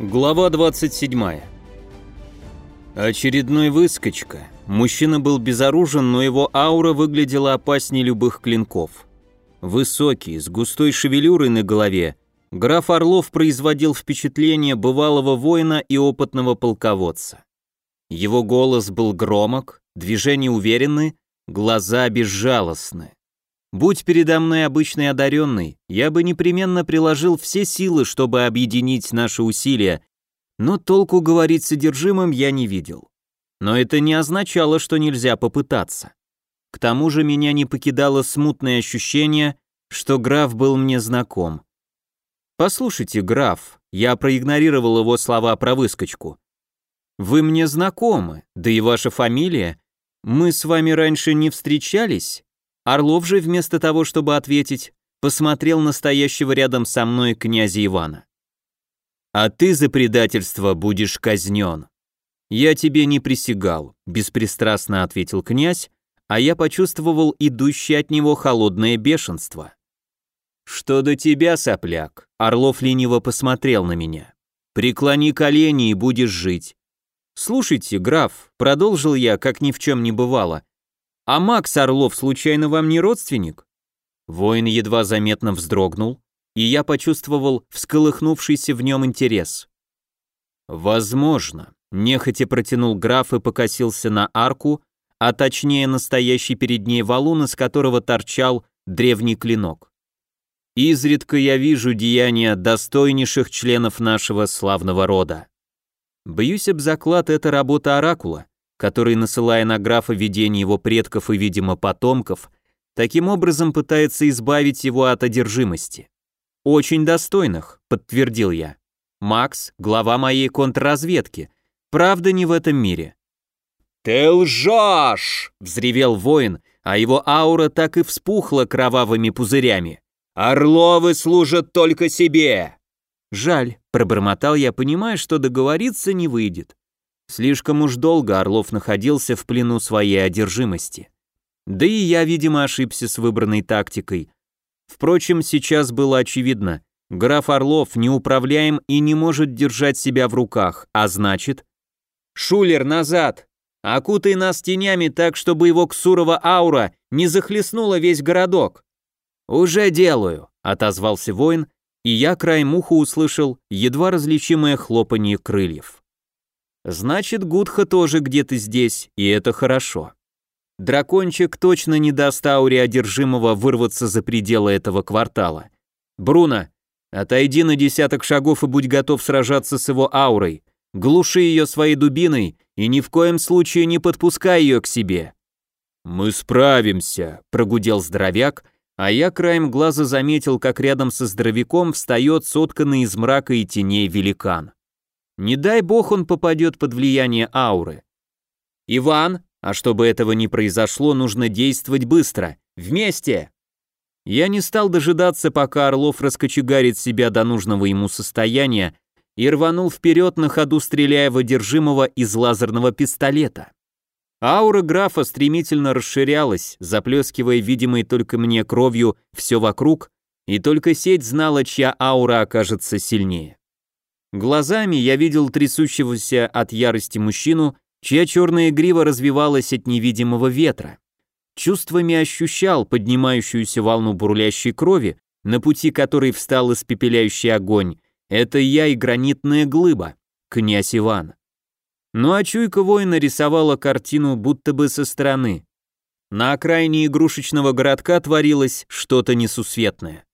Глава 27. Очередной выскочка. Мужчина был безоружен, но его аура выглядела опаснее любых клинков. Высокий, с густой шевелюрой на голове, граф Орлов производил впечатление бывалого воина и опытного полководца. Его голос был громок, движения уверенны, глаза безжалостны. Будь передо мной обычный одаренный, я бы непременно приложил все силы, чтобы объединить наши усилия, но толку говорить содержимым я не видел. Но это не означало, что нельзя попытаться. К тому же меня не покидало смутное ощущение, что граф был мне знаком. «Послушайте, граф», я проигнорировал его слова про выскочку. «Вы мне знакомы, да и ваша фамилия. Мы с вами раньше не встречались?» Орлов же вместо того, чтобы ответить, посмотрел на стоящего рядом со мной князя Ивана. «А ты за предательство будешь казнен». «Я тебе не присягал», — беспристрастно ответил князь, а я почувствовал идущее от него холодное бешенство. «Что до тебя, сопляк?» Орлов лениво посмотрел на меня. «Преклони колени и будешь жить». «Слушайте, граф», — продолжил я, как ни в чем не бывало, «А Макс Орлов случайно вам не родственник?» Воин едва заметно вздрогнул, и я почувствовал всколыхнувшийся в нем интерес. «Возможно», — нехотя протянул граф и покосился на арку, а точнее настоящий перед ней валун, из которого торчал древний клинок. «Изредка я вижу деяния достойнейших членов нашего славного рода. Бьюсь об заклад, это работа оракула который, насылая на графа видение его предков и, видимо, потомков, таким образом пытается избавить его от одержимости. «Очень достойных», — подтвердил я. «Макс — глава моей контрразведки. Правда, не в этом мире». «Ты лжешь!» — взревел воин, а его аура так и вспухла кровавыми пузырями. «Орловы служат только себе!» «Жаль», — пробормотал я, понимая, что договориться не выйдет. Слишком уж долго Орлов находился в плену своей одержимости. Да и я, видимо, ошибся с выбранной тактикой. Впрочем, сейчас было очевидно, граф Орлов неуправляем и не может держать себя в руках, а значит... «Шулер, назад! Окутай нас тенями так, чтобы его ксурова аура не захлестнула весь городок!» «Уже делаю», — отозвался воин, и я краем уха услышал едва различимое хлопанье крыльев. Значит, Гудха тоже где-то здесь, и это хорошо. Дракончик точно не даст ауре одержимого вырваться за пределы этого квартала. Бруно, отойди на десяток шагов и будь готов сражаться с его аурой. Глуши ее своей дубиной и ни в коем случае не подпускай ее к себе. Мы справимся, прогудел здоровяк, а я краем глаза заметил, как рядом со здоровяком встает сотканный из мрака и теней великан. Не дай бог он попадет под влияние ауры. Иван, а чтобы этого не произошло, нужно действовать быстро. Вместе! Я не стал дожидаться, пока Орлов раскочегарит себя до нужного ему состояния и рванул вперед на ходу, стреляя в одержимого из лазерного пистолета. Аура графа стремительно расширялась, заплескивая видимой только мне кровью все вокруг, и только сеть знала, чья аура окажется сильнее. Глазами я видел трясущегося от ярости мужчину, чья черная грива развивалась от невидимого ветра. Чувствами ощущал поднимающуюся волну бурлящей крови, на пути которой встал испепеляющий огонь. Это я и гранитная глыба, князь Иван. Ну а чуйка воина рисовала картину будто бы со стороны. На окраине игрушечного городка творилось что-то несусветное.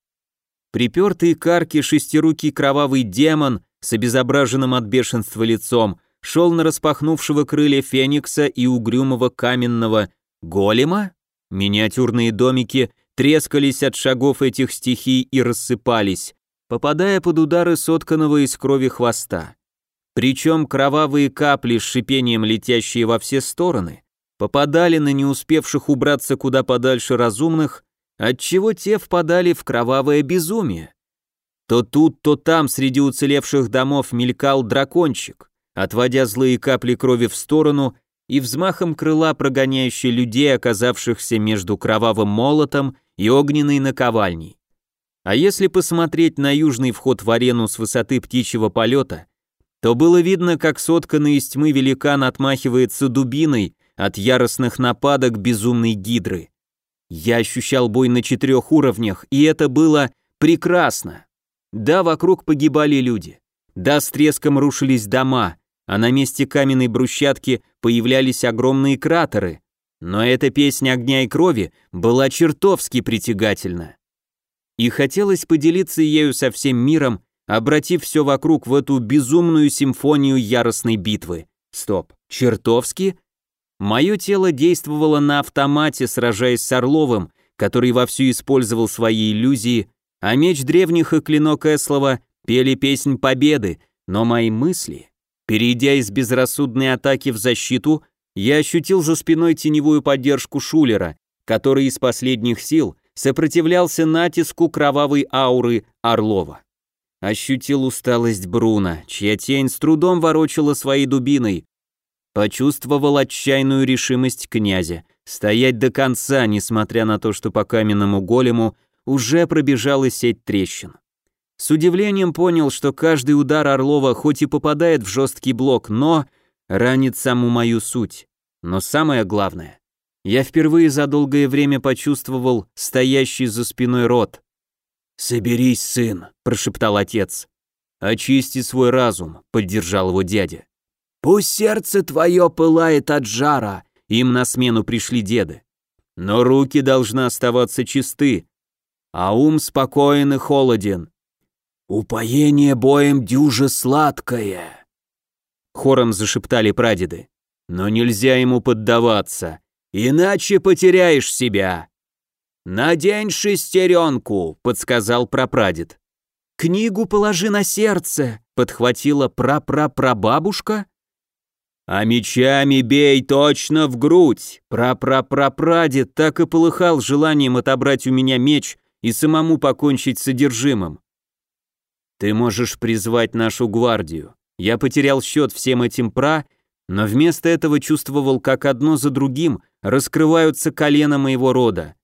Припертый к арке шестирукий кровавый демон с обезображенным от бешенства лицом, шел на распахнувшего крылья феникса и угрюмого каменного голема? Миниатюрные домики трескались от шагов этих стихий и рассыпались, попадая под удары сотканного из крови хвоста. Причем кровавые капли с шипением, летящие во все стороны, попадали на не успевших убраться куда подальше разумных, отчего те впадали в кровавое безумие. То тут, то там среди уцелевших домов мелькал дракончик, отводя злые капли крови в сторону и взмахом крыла прогоняющий людей, оказавшихся между кровавым молотом и огненной наковальней. А если посмотреть на южный вход в арену с высоты птичьего полета, то было видно, как сотканный из тьмы великан отмахивается дубиной от яростных нападок безумной гидры. Я ощущал бой на четырех уровнях, и это было прекрасно. Да, вокруг погибали люди. Да, с треском рушились дома, а на месте каменной брусчатки появлялись огромные кратеры. Но эта песня огня и крови была чертовски притягательна. И хотелось поделиться ею со всем миром, обратив все вокруг в эту безумную симфонию яростной битвы. Стоп, чертовски? Мое тело действовало на автомате, сражаясь с Орловым, который вовсю использовал свои иллюзии, а меч древних и клинок Эслова пели песнь победы, но мои мысли, перейдя из безрассудной атаки в защиту, я ощутил за спиной теневую поддержку Шулера, который из последних сил сопротивлялся натиску кровавой ауры Орлова. Ощутил усталость Бруна, чья тень с трудом ворочала своей дубиной. Почувствовал отчаянную решимость князя стоять до конца, несмотря на то, что по каменному голему уже пробежала сеть трещин. С удивлением понял, что каждый удар Орлова хоть и попадает в жесткий блок, но ранит саму мою суть. Но самое главное, я впервые за долгое время почувствовал стоящий за спиной рот. «Соберись, сын», — прошептал отец. «Очисти свой разум», — поддержал его дядя. «Пусть сердце твое пылает от жара», — им на смену пришли деды. «Но руки должны оставаться чисты, а ум спокоен и холоден. Упоение боем дюже сладкое», — хором зашептали прадеды. «Но нельзя ему поддаваться, иначе потеряешь себя». «Надень шестеренку», — подсказал прапрадед. «Книгу положи на сердце», — подхватила прапрапрабабушка. «А мечами бей точно в грудь!» Прапрапрапрадед так и полыхал желанием отобрать у меня меч и самому покончить с содержимым. «Ты можешь призвать нашу гвардию. Я потерял счет всем этим пра, но вместо этого чувствовал, как одно за другим раскрываются колена моего рода.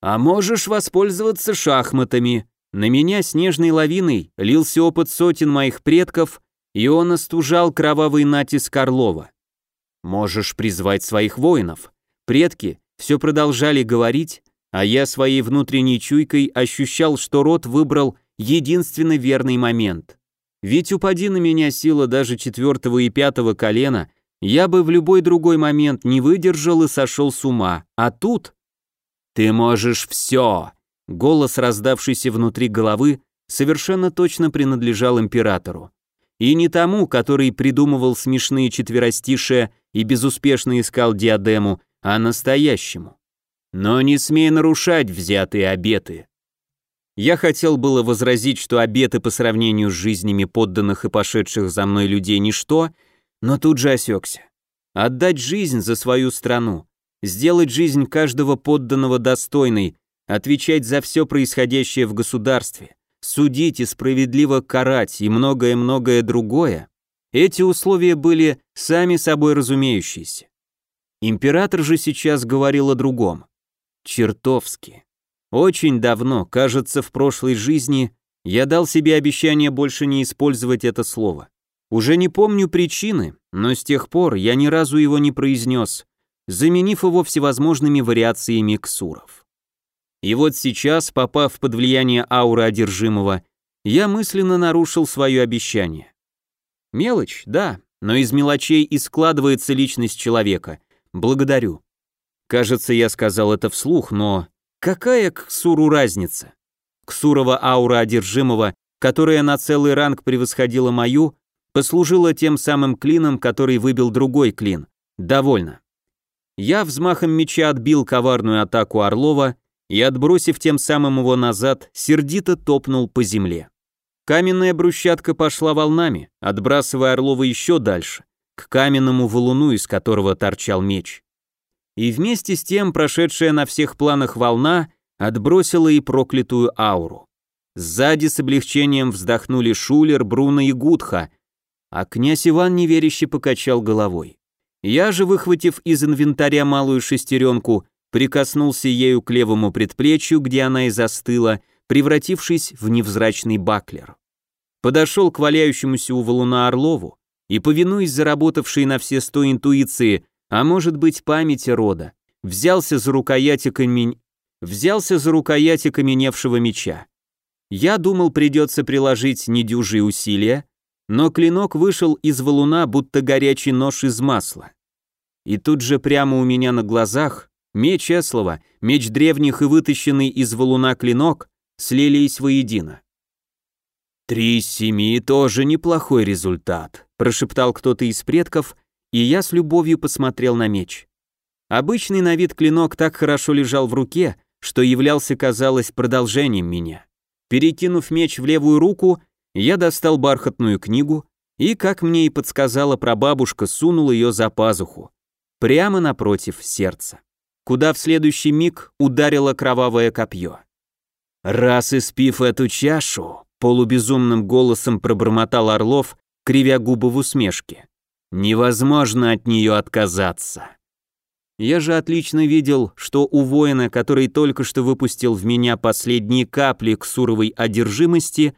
А можешь воспользоваться шахматами. На меня снежной лавиной лился опыт сотен моих предков, и он остужал кровавый натиск Орлова. Можешь призвать своих воинов. Предки все продолжали говорить, а я своей внутренней чуйкой ощущал, что род выбрал единственно верный момент. Ведь упади на меня сила даже четвертого и пятого колена, я бы в любой другой момент не выдержал и сошел с ума, а тут «Ты можешь все!» Голос, раздавшийся внутри головы, совершенно точно принадлежал императору. И не тому, который придумывал смешные четверостишия и безуспешно искал диадему, а настоящему. Но не смей нарушать взятые обеты. Я хотел было возразить, что обеты по сравнению с жизнями подданных и пошедших за мной людей ничто, но тут же осекся. Отдать жизнь за свою страну, сделать жизнь каждого подданного достойной, отвечать за все происходящее в государстве, судить и справедливо карать и многое-многое другое, эти условия были сами собой разумеющиеся. Император же сейчас говорил о другом. Чертовски. Очень давно, кажется, в прошлой жизни, я дал себе обещание больше не использовать это слово. Уже не помню причины, но с тех пор я ни разу его не произнес, заменив его всевозможными вариациями ксуров. И вот сейчас, попав под влияние ауры одержимого, я мысленно нарушил свое обещание. Мелочь, да, но из мелочей и складывается личность человека. Благодарю. Кажется, я сказал это вслух, но какая к Ксуру разница? Ксурова аура одержимого, которая на целый ранг превосходила мою, послужила тем самым клином, который выбил другой клин. Довольно. Я взмахом меча отбил коварную атаку Орлова и, отбросив тем самым его назад, сердито топнул по земле. Каменная брусчатка пошла волнами, отбрасывая Орлова еще дальше, к каменному валуну, из которого торчал меч. И вместе с тем прошедшая на всех планах волна отбросила и проклятую ауру. Сзади с облегчением вздохнули Шулер, Бруно и Гудха, а князь Иван неверяще покачал головой. Я же, выхватив из инвентаря малую шестеренку, прикоснулся ею к левому предплечью, где она и застыла, превратившись в невзрачный баклер. подошел к валяющемуся у валуна Орлову и, повинуясь заработавшей на все сто интуиции, а может быть памяти рода, взялся за рукоять окамен... взялся за рукоять окаменевшего меча. Я думал, придется приложить недюжие усилия, но клинок вышел из валуна, будто горячий нож из масла. И тут же прямо у меня на глазах меч Эслова, меч древних и вытащенный из валуна клинок слились воедино. «Три из семи тоже неплохой результат», – прошептал кто-то из предков, и я с любовью посмотрел на меч. Обычный на вид клинок так хорошо лежал в руке, что являлся, казалось, продолжением меня. Перекинув меч в левую руку, я достал бархатную книгу и, как мне и подсказала прабабушка, сунул ее за пазуху, прямо напротив сердца, куда в следующий миг ударило кровавое копье. «Раз испив эту чашу», — полубезумным голосом пробормотал Орлов, кривя губы в усмешке, «невозможно от нее отказаться». Я же отлично видел, что у воина, который только что выпустил в меня последние капли ксуровой одержимости,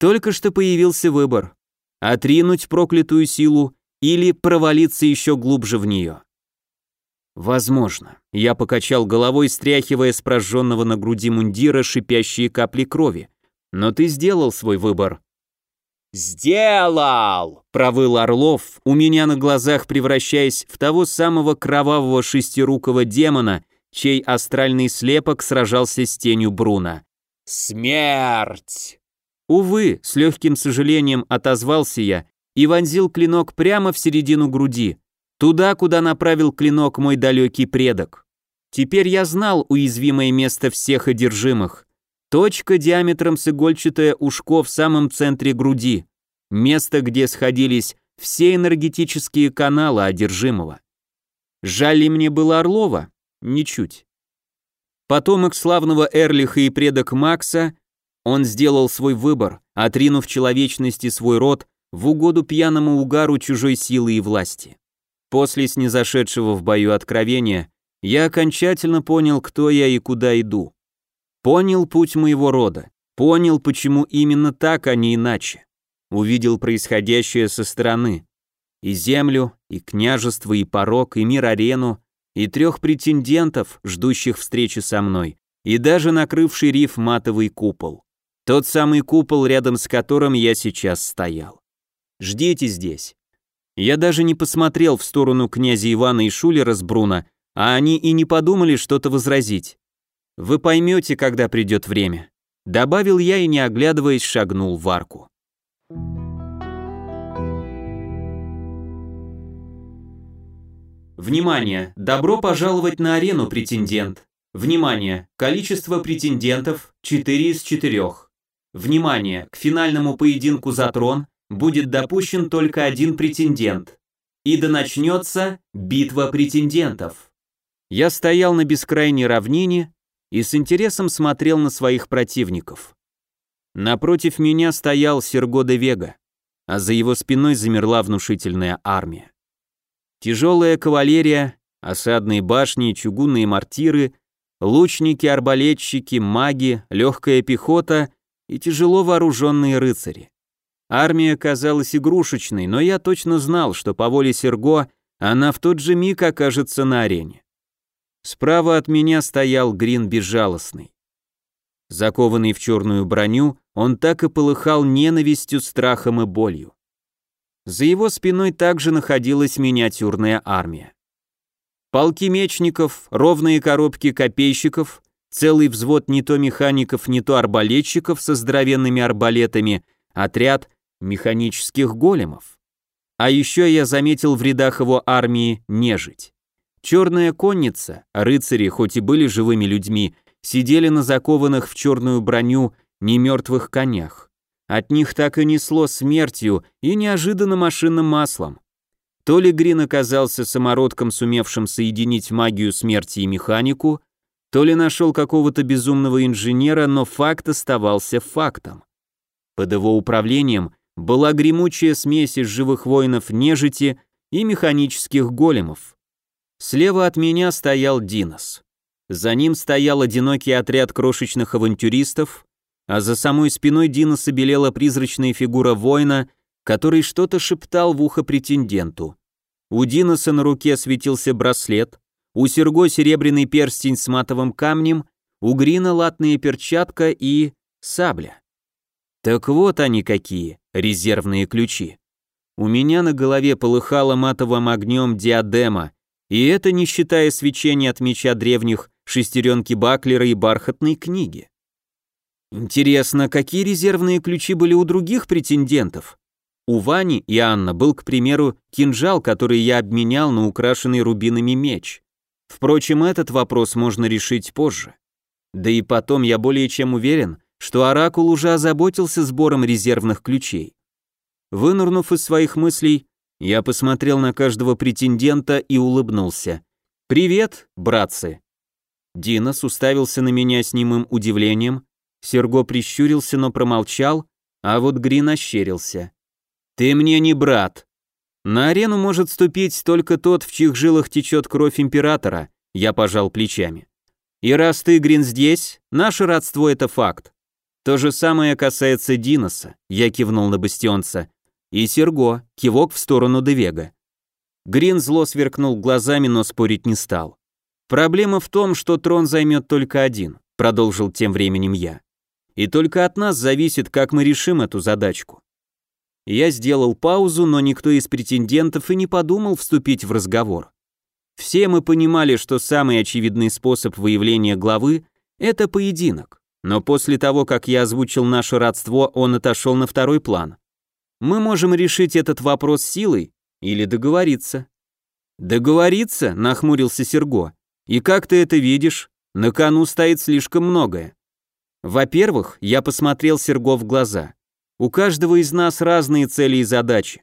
только что появился выбор – отринуть проклятую силу или провалиться еще глубже в нее. Возможно. Я покачал головой, стряхивая с прожженного на груди мундира шипящие капли крови. Но ты сделал свой выбор. «Сделал!» – провыл Орлов, у меня на глазах превращаясь в того самого кровавого шестирукого демона, чей астральный слепок сражался с тенью Бруна. «Смерть!» Увы, с легким сожалением отозвался я и вонзил клинок прямо в середину груди, туда, куда направил клинок мой далекий предок. Теперь я знал уязвимое место всех одержимых. Точка диаметром с игольчатое ушко в самом центре груди. Место, где сходились все энергетические каналы одержимого. Жаль ли мне было Орлова? Ничуть. Потомок славного Эрлиха и предок Макса, он сделал свой выбор, отринув человечность и свой род в угоду пьяному угару чужой силы и власти. После снизошедшего в бою откровения я окончательно понял, кто я и куда иду. Понял путь моего рода, понял, почему именно так, а не иначе. Увидел происходящее со стороны. И землю, и княжество, и порог, и мир-арену, и трех претендентов, ждущих встречи со мной, и даже накрывший риф матовый купол. Тот самый купол, рядом с которым я сейчас стоял. Ждите здесь. Я даже не посмотрел в сторону князя Ивана и Шулера с Бруна, а они и не подумали что-то возразить. Вы поймете, когда придет время. Добавил я и, не оглядываясь, шагнул в арку. Внимание! Добро пожаловать на арену, претендент. Внимание! Количество претендентов 4 из 4. Внимание! К финальному поединку за трон будет допущен только один претендент. И да начнется битва претендентов. Я стоял на бескрайней равнине, и с интересом смотрел на своих противников. Напротив меня стоял Серго де Вега, а за его спиной замерла внушительная армия. Тяжелая кавалерия, осадные башни, чугунные мортиры, лучники, арбалетчики, маги, легкая пехота и тяжело вооруженные рыцари. Армия казалась игрушечной, но я точно знал, что по воле Серго она в тот же миг окажется на арене. Справа от меня стоял Грин безжалостный. Закованный в черную броню, он так и полыхал ненавистью, страхом и болью. За его спиной также находилась миниатюрная армия. Полки мечников, ровные коробки копейщиков, целый взвод не то механиков, не то арбалетчиков со здоровенными арбалетами, отряд механических големов. А еще я заметил в рядах его армии нежить. Черная конница, рыцари, хоть и были живыми людьми, сидели на закованных в черную броню немертвых конях. От них так и несло смертью и неожиданно машинным маслом. То ли Грин оказался самородком, сумевшим соединить магию смерти и механику, то ли нашел какого-то безумного инженера, но факт оставался фактом. Под его управлением была гремучая смесь из живых воинов нежити и механических големов. Слева от меня стоял Динос. За ним стоял одинокий отряд крошечных авантюристов, а за самой спиной Диноса белела призрачная фигура воина, который что-то шептал в ухо претенденту. У Диноса на руке светился браслет, у Серго серебряный перстень с матовым камнем, у Грина латная перчатка и сабля. Так вот они какие, резервные ключи. У меня на голове полыхала матовым огнем диадема, и это не считая свечения от меча древних, шестеренки Баклера и бархатной книги. Интересно, какие резервные ключи были у других претендентов? У Вани и Анна был, к примеру, кинжал, который я обменял на украшенный рубинами меч. Впрочем, этот вопрос можно решить позже. Да и потом я более чем уверен, что Оракул уже озаботился сбором резервных ключей. Вынурнув из своих мыслей, я посмотрел на каждого претендента и улыбнулся. «Привет, братцы!» Динос уставился на меня с немым удивлением, Серго прищурился, но промолчал, а вот Грин ощерился. «Ты мне не брат!» «На арену может ступить только тот, в чьих жилах течет кровь императора», я пожал плечами. «И раз ты, Грин, здесь, наше родство — это факт. То же самое касается Диноса», я кивнул на бастионца, и Серго, кивок в сторону Девега. Грин зло сверкнул глазами, но спорить не стал. «Проблема в том, что трон займет только один», продолжил тем временем я. «И только от нас зависит, как мы решим эту задачку». Я сделал паузу, но никто из претендентов и не подумал вступить в разговор. Все мы понимали, что самый очевидный способ выявления главы – это поединок. Но после того, как я озвучил наше родство, он отошел на второй план. Мы можем решить этот вопрос силой или договориться. Договориться, нахмурился Серго. И как ты это видишь? На кону стоит слишком многое. Во-первых, я посмотрел Серго в глаза. У каждого из нас разные цели и задачи.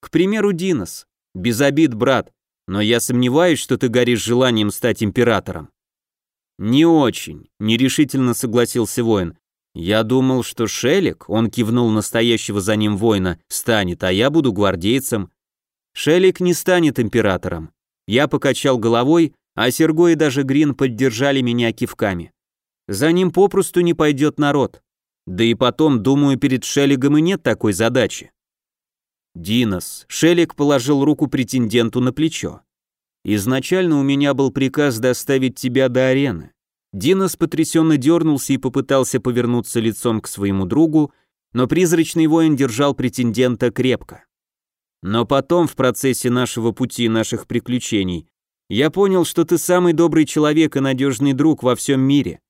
К примеру, Динос. Без обид, брат, но я сомневаюсь, что ты горишь желанием стать императором. Не очень, нерешительно согласился воин. «Я думал, что Шелик, он кивнул настоящего за ним воина, станет, а я буду гвардейцем». «Шелик не станет императором». Я покачал головой, а Серго и даже Грин поддержали меня кивками. За ним попросту не пойдет народ. Да и потом, думаю, перед Шелигом и нет такой задачи. Динос. Шелик положил руку претенденту на плечо. Изначально у меня был приказ доставить тебя до арены. Динос потрясенно дернулся и попытался повернуться лицом к своему другу, но призрачный воин держал претендента крепко. Но потом, в процессе нашего пути и наших приключений, я понял, что ты самый добрый человек и надежный друг во всем мире.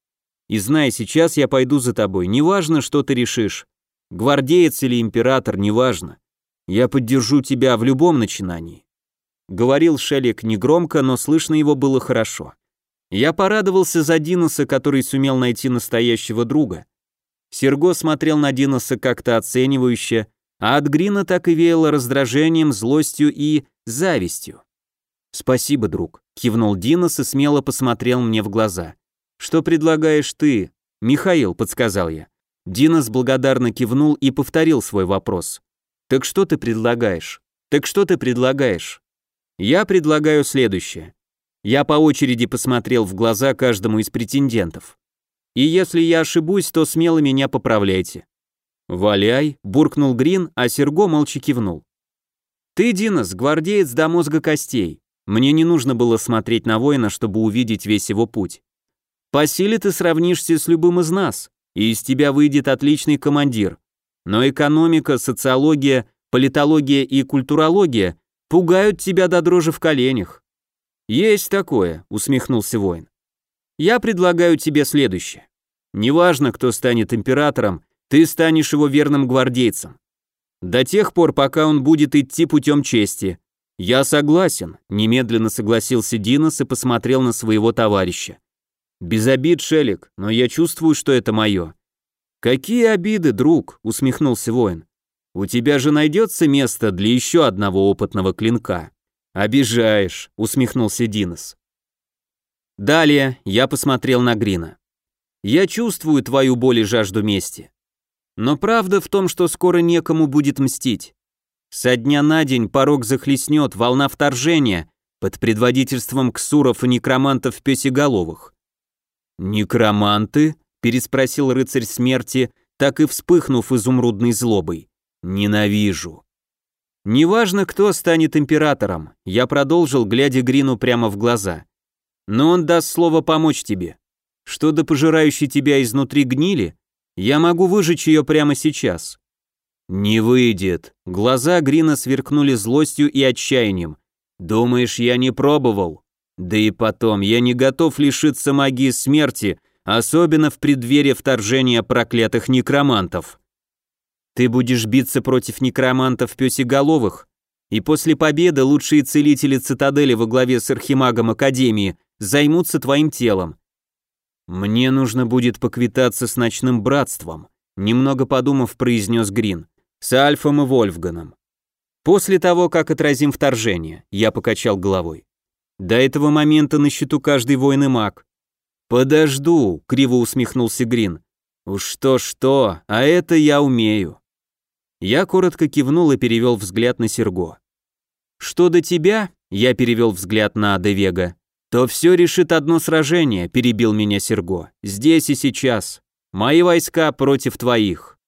И знай, сейчас я пойду за тобой, неважно, что ты решишь. Гвардеец или император, неважно. Я поддержу тебя в любом начинании. Говорил Шелик негромко, но слышно его было хорошо. Я порадовался за Диноса, который сумел найти настоящего друга. Серго смотрел на Диноса как-то оценивающе, а от Грина так и веяло раздражением, злостью и завистью. «Спасибо, друг», — кивнул Динос и смело посмотрел мне в глаза. «Что предлагаешь ты?» «Михаил», — подсказал я. Динос благодарно кивнул и повторил свой вопрос. «Так что ты предлагаешь? Так что ты предлагаешь?» «Я предлагаю следующее. Я по очереди посмотрел в глаза каждому из претендентов. И если я ошибусь, то смело меня поправляйте. «Валяй», — буркнул Грин, а Серго молча кивнул. «Ты, Динос, гвардеец до мозга костей. Мне не нужно было смотреть на воина, чтобы увидеть весь его путь. По силе ты сравнишься с любым из нас, и из тебя выйдет отличный командир. Но экономика, социология, политология и культурология пугают тебя до дрожи в коленях. «Есть такое», — усмехнулся воин. «Я предлагаю тебе следующее. Неважно, кто станет императором, ты станешь его верным гвардейцем. До тех пор, пока он будет идти путем чести. Я согласен», — немедленно согласился Динос и посмотрел на своего товарища. «Без обид, Шелик, но я чувствую, что это мое». «Какие обиды, друг?» — усмехнулся воин. «У тебя же найдется место для еще одного опытного клинка». «Обижаешь», — усмехнулся Динос. Далее я посмотрел на Грина. «Я чувствую твою боль и жажду мести. Но правда в том, что скоро некому будет мстить. Со дня на день порог захлестнет волна вторжения под предводительством ксуров и некромантов песеголовых». «Некроманты?» переспросил рыцарь смерти, так и вспыхнув изумрудной злобой. Ненавижу. Неважно, кто станет императором, я продолжил, глядя Грину прямо в глаза. Но он даст слово помочь тебе. Что до пожирающей тебя изнутри гнили, я могу выжечь ее прямо сейчас. Не выйдет. Глаза Грина сверкнули злостью и отчаянием. Думаешь, я не пробовал? Да и потом, я не готов лишиться магии смерти, особенно в преддверии вторжения проклятых некромантов. Ты будешь биться против некромантов пёсеголовых, и после победы лучшие целители цитадели во главе с архимагом Академии займутся твоим телом. Мне нужно будет поквитаться с ночным братством, немного подумав, произнес Грин, с Альфом и Вольфганом. После того, как отразим вторжение, я покачал головой. До этого момента на счету каждый воин и маг. Подожду, криво усмехнулся Грин. Уж что-что, а это я умею. Я коротко кивнул и перевел взгляд на Серго. Что до тебя, я перевел взгляд на Девега, то все решит одно сражение, перебил меня Серго. Здесь и сейчас. Мои войска против твоих.